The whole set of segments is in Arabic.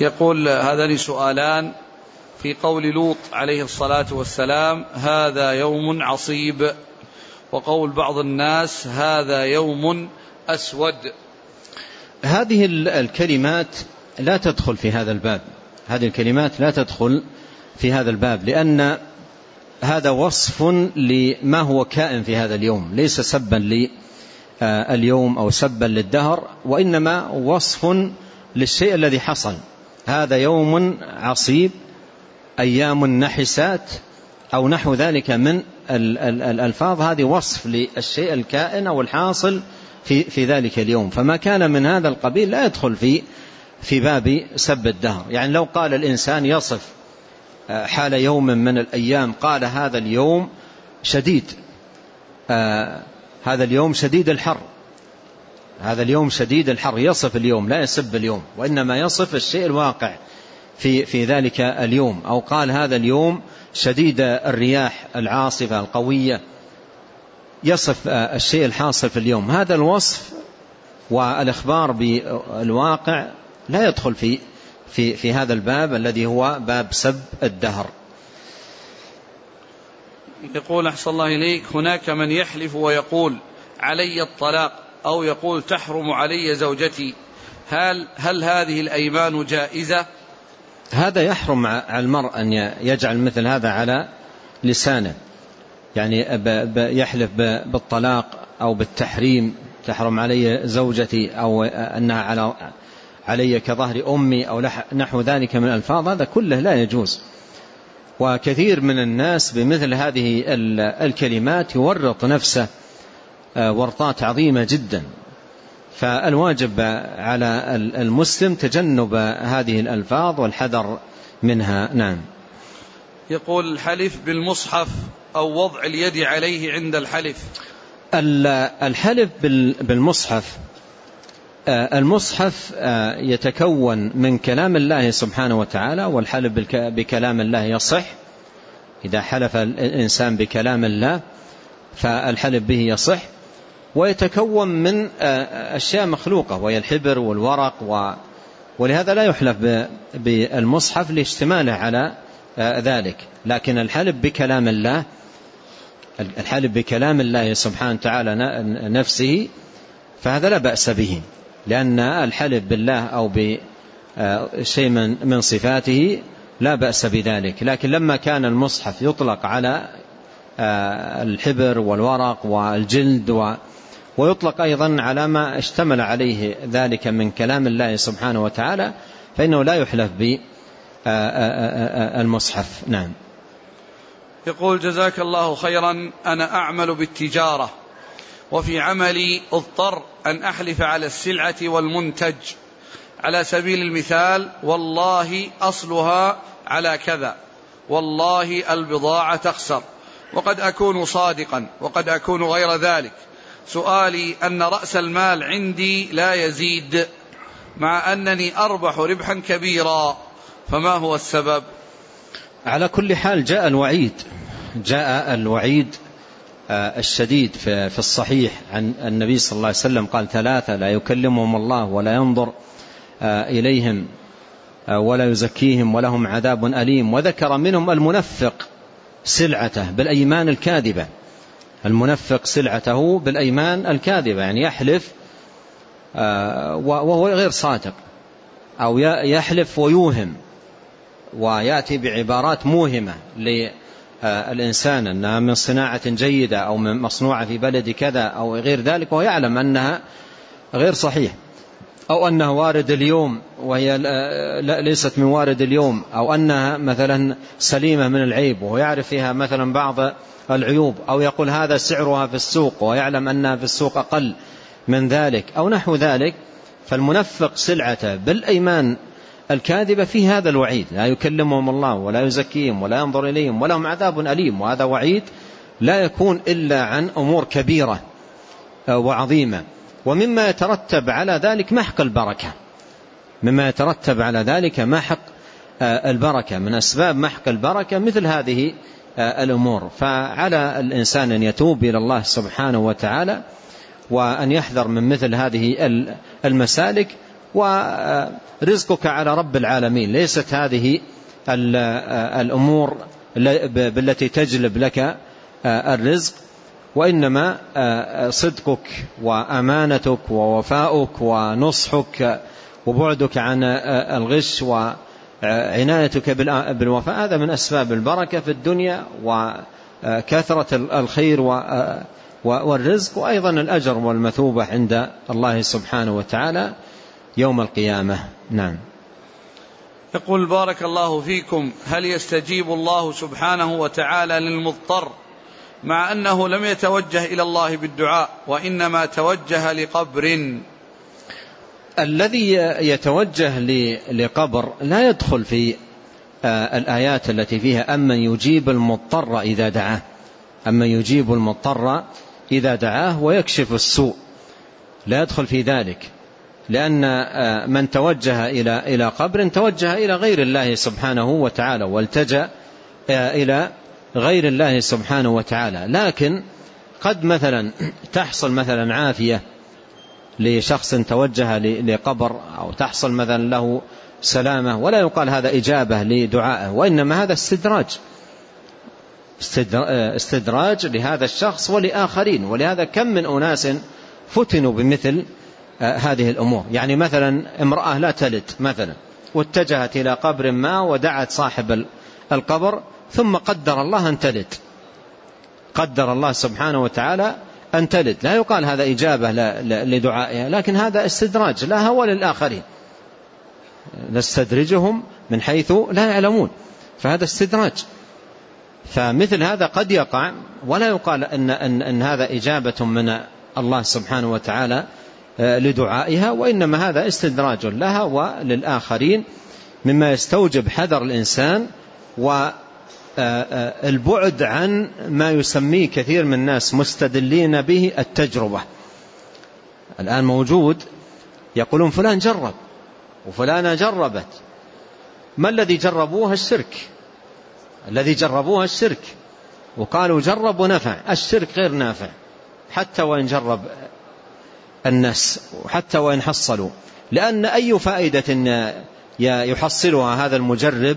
يقول هذان سؤالان في قول لوط عليه الصلاة والسلام هذا يوم عصيب. وقول بعض الناس هذا يوم أسود. هذه الكلمات لا تدخل في هذا الباب. هذه الكلمات لا تدخل في هذا الباب لأن هذا وصف لما هو كائن في هذا اليوم ليس سبا لليوم أو سبا للدهر وإنما وصف للشيء الذي حصل. هذا يوم عصيب أيام نحسات أو نحو ذلك من الألفاظ. هذه وصف للشيء الكائن أو الحاصل في, في ذلك اليوم. فما كان من هذا القبيل لا يدخل في في باب سب الدهر. يعني لو قال الإنسان يصف آه، حال يوم من الأيام قال هذا اليوم شديد آه هذا اليوم شديد الحر. هذا اليوم شديد الحر يصف اليوم لا يسب اليوم وإنما يصف الشيء الواقع في, في ذلك اليوم. أو قال هذا اليوم شديد الرياح العاصفة القوية يصف الشيء الحاصل في اليوم. هذا الوصف والإخبار بالواقع لا يدخل في في في هذا الباب الذي هو باب سب الدهر. يقول أحسن الله إليك هناك من يحلف ويقول علي الطلاق. أو يقول تحرم علي زوجتي. هل هل هذه الأيمان جائزة؟ هذا يحرم على المرء أن يجعل مثل هذا على لسانه. يعني يحلف بالطلاق أو بالتحريم. تحرم علي زوجتي أو أنها على علي كظهر أمي أو نحو ذلك من الألفاظ. هذا كله لا يجوز. وكثير من الناس بمثل هذه الكلمات يورط نفسه ورطات عظيمة جدا. فالواجب على المسلم تجنب هذه الألفاظ والحذر منها. نعم. يقول الحلف بالمصحف أو وضع اليد عليه عند الحلف. الحلف بالمصحف آه، المصحف آه، يتكون من كلام الله سبحانه وتعالى والحلف بكلام الله يصح. إذا حلف الإنسان بكلام الله فالحلف به يصح. ويتكون من آه، أشياء مخلوقة وهي الحبر والورق و ولهذا لا يحلف بالمصحف لاشتماله على ذلك. لكن الحلف بكلام الله الحلف بكلام الله سبحانه وتعالى نفسه فهذا لا بأس به. لأن الحلف بالله أو بشيء من صفاته لا بأس بذلك. لكن لما كان المصحف يطلق على آه، الحبر والورق والجلد ويطلق أيضا على ما اشتمل عليه ذلك من كلام الله سبحانه وتعالى فإنه لا يحلف بالمصحف نعم. يقول جزاك الله خيرا أنا أعمل بالتجارة وفي عملي اضطر أن أحلف على السلعة والمنتج. على سبيل المثال والله أصلها على كذا والله البضاعة تخسر وقد أكون صادقا وقد أكون غير ذلك. سؤالي أن رأس المال عندي لا يزيد مع أنني أربح ربحا كبيرا فما هو السبب؟ على كل حال جاء الوعيد جاء الوعيد آه، الشديد في الصحيح عن النبي صلى الله عليه وسلم قال ثلاثة لا يكلمهم الله ولا ينظر آه، إليهم آه، ولا يزكيهم ولهم عذاب أليم. وذكر منهم المنفق سلعته بالأيمان الكاذبة. المنفق سلعته بالأيمان الكاذبة يعني يحلف وهو غير صادق أو يحلف ويوهم ويأتي بعبارات موهمة الإنسان أنها من صناعة جيدة أو من مصنوعة في بلد كذا أو غير ذلك وهو يعلم أنها غير صحيح. أو أنها وارد اليوم وهي ليست من وارد اليوم أو أنها مثلا سليمة من العيب وهو يعرف فيها مثلا بعض العيوب أو يقول هذا سعرها في السوق ويعلم أنها في السوق أقل من ذلك أو نحو ذلك فالمنفق سلعته بالأيمان الكاذبة في هذا الوعيد لا يكلمهم الله ولا يزكيهم ولا ينظر إليهم ولهم عذاب أليم وهذا وعيد لا يكون إلا عن أمور كبيرة آه، وعظيمة. ومما يترتب على ذلك محق البركة. مما يترتب على ذلك محق آه، البركة. من أسباب محق البركة مثل هذه آه، الأمور. فعلى الإنسان أن يتوب إلى الله سبحانه وتعالى وأن يحذر من مثل هذه المسالك ورزقك على رب العالمين. ليست هذه الأمور بالتي تجلب لك الرزق. وإنما صدقك وأمانتك ووفاؤك ونصحك وبعدك عن الغش وعنايتك بالوفاء. هذا من أسباب البركة في الدنيا وكثرة الخير والرزق وأيضا الأجر والمثوبة عند الله سبحانه وتعالى يوم القيامة. نعم. يقول بارك الله فيكم هل يستجيب الله سبحانه وتعالى للمضطر مع أنه لم يتوجه إلى الله بالدعاء وإنما توجه لقبر. الذي يتوجه لقبر لا يدخل في آه، الآيات التي فيها أمن يجيب المضطر إذا دعاه. أمن يجيب المضطر إذا دعاه ويكشف السوء. لا يدخل في ذلك لأن آه، من توجه إلى إلى قبر توجه إلى غير الله سبحانه وتعالى والتجأ آه، إلى غير الله سبحانه وتعالى. لكن قد مثلا تحصل مثلا عافية لشخص توجه لقبر أو تحصل مثلا له سلامة ولا يقال هذا إجابة لدعائه وإنما هذا استدراج. استدراج لهذا الشخص ولآخرين. ولهذا كم من أناس فتنوا بمثل آه، هذه الأمور. يعني مثلا امرأة لا تلد مثلا واتجهت إلى قبر ما ودعت صاحب القبر ثم قدر الله أن تلد. قدر الله سبحانه وتعالى أن تلد. لا يقال هذا إجابة لدعائها لكن هذا استدراج لها وللآخرين نستدرجهم من حيث لا يعلمون. فهذا استدراج. فمثل هذا قد يقع ولا يقال أن, أن, أن هذا إجابة من الله سبحانه وتعالى آه، لدعائها وإنما هذا استدراج لها وللآخرين مما يستوجب حذر الإنسان و آه، البعد عن ما يسميه كثير من الناس مستدلين به التجربة. الآن موجود يقولون فلان جرب وفلانة جربت. ما الذي جربوها الشرك. الذي جربوها الشرك. وقالوا جرب ونفع. الشرك غير نافع. حتى وإن جرب الناس وحتى وإن حصلوا. لأن أي فائدة يحصلها هذا المجرب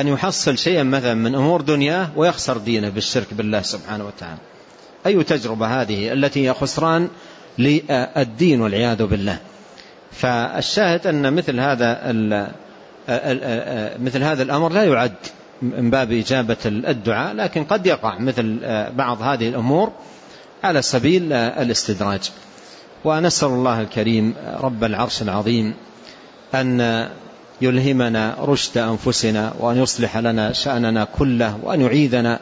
أن يحصل شيئا مثلا من أمور دنياه ويخسر دينه بالشرك بالله سبحانه وتعالى. أي تجربة هذه التي هي خسران للدين والعياذ بالله. فالشاهد أن مثل هذا مثل هذا الأمر لا يعد من باب إجابة الدعاء لكن قد يقع مثل بعض هذه الأمور على سبيل الاستدراج. ونسأل الله الكريم رب العرش العظيم أن يلهمنا رشد أنفسنا وأن يصلح لنا شأننا كله وأن يعيذنا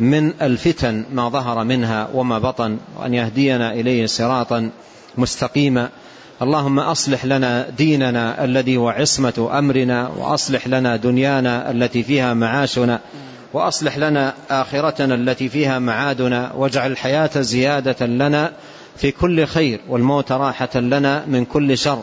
من الفتن ما ظهر منها وما بطن وأن يهدينا إليه صراطا مستقيما. اللهم أصلح لنا ديننا الذي هو عصمة أمرنا وأصلح لنا دنيانا التي فيها معاشنا وأصلح لنا آخرتنا التي فيها معادنا واجعل الحياة زيادة لنا في كل خير والموت راحة لنا من كل شر.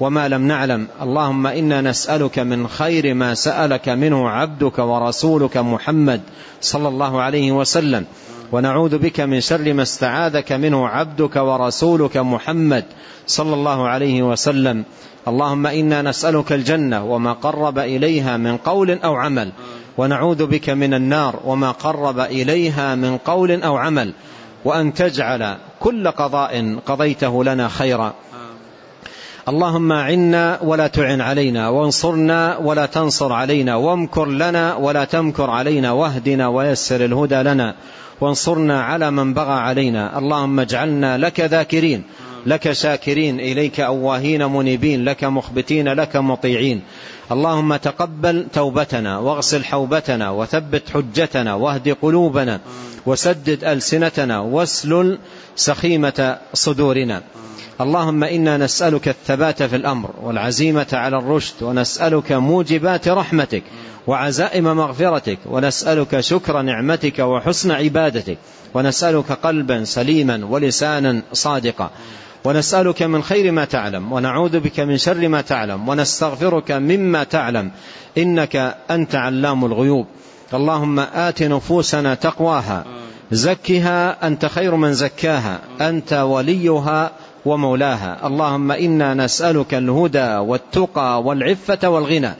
وما لم نعلم. اللهم إنا نسألك من خير ما سألك منه عبدك ورسولك محمد صلى الله عليه وسلم. ونعوذ بك من شر ما استعاذك منه عبدك ورسولك محمد صلى الله عليه وسلم. اللهم إنا نسألك الجنة وما قرب إليها من قول أو عمل. ونعوذ بك من النار وما قرب إليها من قول أو عمل. وأن تجعل كل قضاء قضيته لنا خيرا. اللهم عنا ولا تعن علينا وانصرنا ولا تنصر علينا وامكر لنا ولا تمكر علينا واهدنا ويسر الهدى لنا وانصرنا على من بغى علينا. اللهم اجعلنا لك ذاكرين لك شاكرين إليك أواهين منيبين لك مخبتين لك مطيعين. اللهم تقبل توبتنا واغسل حوبتنا وثبت حجتنا واهد قلوبنا وسدد ألسنتنا واسلل سخيمة صدورنا. اللهم إنا نسألك الثبات في الأمر والعزيمة على الرشد ونسألك موجبات رحمتك وعزائم مغفرتك ونسألك شكر نعمتك وحسن عبادتك ونسألك قلبا سليما ولسانا صادقا ونسألك من خير ما تعلم ونعوذ بك من شر ما تعلم ونستغفرك مما تعلم إنك أنت علام الغيوب اللهم آت نفوسنا تقواها زكها أنت خير من زكاها أنت وليها ومولاها. اللهم إنا نسألك الهدى والتقى والعفة والغنى.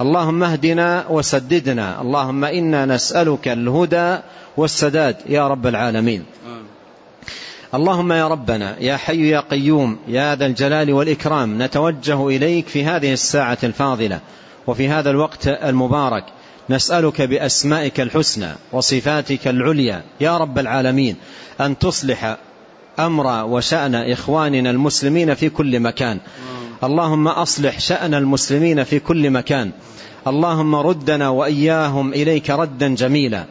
اللهم اهدنا وسددنا. اللهم إنا نسألك الهدى والسداد. يا رب العالمين. اللهم يا ربنا يا حي يا قيوم يا ذا الجلال والإكرام نتوجه إليك في هذه الساعة الفاضلة وفي هذا الوقت المبارك. نسألك بأسمائك الحسنى وصفاتك العليا. يا رب العالمين أن تصلح أمر وشأن إخواننا المسلمين في كل مكان. اللهم أصلح شأن المسلمين في كل مكان. اللهم ردنا وإياهم إليك ردا جميلا.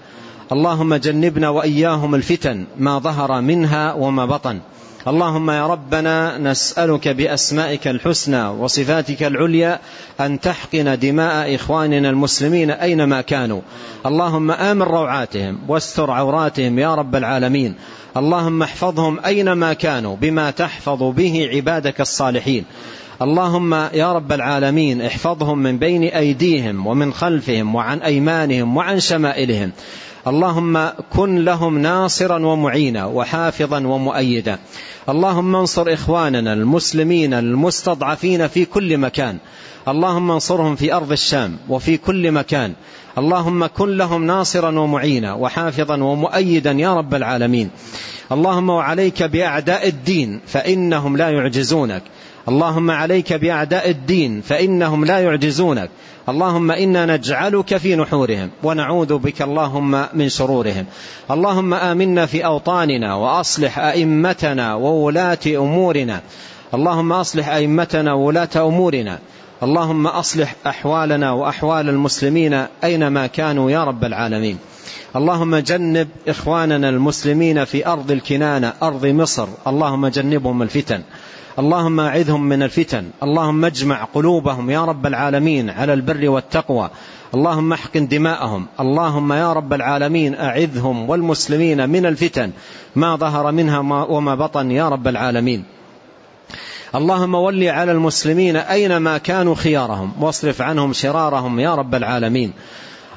اللهم جنبنا وإياهم الفتن ما ظهر منها وما بطن. اللهم يا ربنا نسألك بأسمائك الحسنى وصفاتك العليا أن تحقن دماء إخواننا المسلمين أينما كانوا. اللهم آمن روعاتهم واستر عوراتهم يا رب العالمين. اللهم احفظهم أينما كانوا بما تحفظ به عبادك الصالحين. اللهم يا رب العالمين احفظهم من بين أيديهم ومن خلفهم وعن أيمانهم وعن شمائلهم. اللهم كن لهم ناصرا ومعينا وحافظا ومؤيدا. اللهم انصر إخواننا المسلمين المستضعفين في كل مكان. اللهم انصرهم في أرض الشام وفي كل مكان. اللهم كن لهم ناصرا ومعينا وحافظا ومؤيدا يا رب العالمين. اللهم وعليك بأعداء الدين فإنهم لا يعجزونك. اللهم عليك بأعداء الدين فإنهم لا يعجزونك. اللهم إنا نجعلك في نحورهم ونعوذ بك اللهم من شرورهم. اللهم آمنا في أوطاننا وأصلح أئمتنا وولاة أمورنا. اللهم أصلح أئمتنا وولاة أمورنا. اللهم أصلح أحوالنا وأحوال المسلمين أينما كانوا يا رب العالمين. اللهم جنب إخواننا المسلمين في أرض الكنانة أرض مصر. اللهم جنبهم الفتن. اللهم أعذهم من الفتن. اللهم اجمع قلوبهم يا رب العالمين على البر والتقوى. اللهم احقن دماءهم. اللهم يا رب العالمين أعذهم والمسلمين من الفتن. ما ظهر منها وما بطن يا رب العالمين. اللهم ولي على المسلمين أينما كانوا خيارهم. واصرف عنهم شرارهم يا رب العالمين.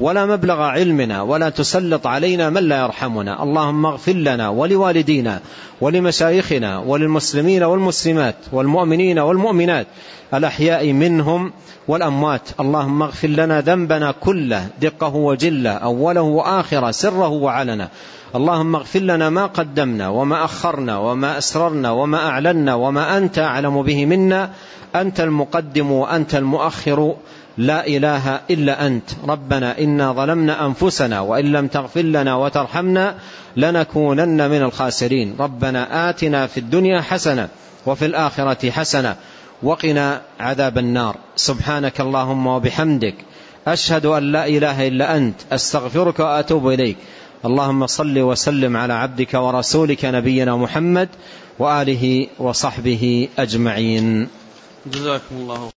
ولا مبلغ علمنا ولا تسلط علينا من لا يرحمنا. اللهم اغفر لنا ولوالدينا ولمشايخنا وللمسلمين والمسلمات والمؤمنين والمؤمنات الأحياء منهم والأموات. اللهم اغفر لنا ذنبنا كله دقه وجله أوله وآخره سره وعلنا اللهم اغفر لنا ما قدمنا وما أخرنا وما أسررنا وما أعلنا وما أنت أعلم به منا. أنت المقدم وأنت المؤخر. لا إله إلا أنت. ربنا إنا ظلمنا أنفسنا وإن لم تغفر لنا وترحمنا لنكونن من الخاسرين. ربنا آتنا في الدنيا حسنة وفي الآخرة حسنة وقنا عذاب النار. سبحانك اللهم وبحمدك. أشهد أن لا إله إلا أنت. أستغفرك وأتوب إليك. اللهم صل وسلم على عبدك ورسولك نبينا محمد وآله وصحبه أجمعين. جزاكم الله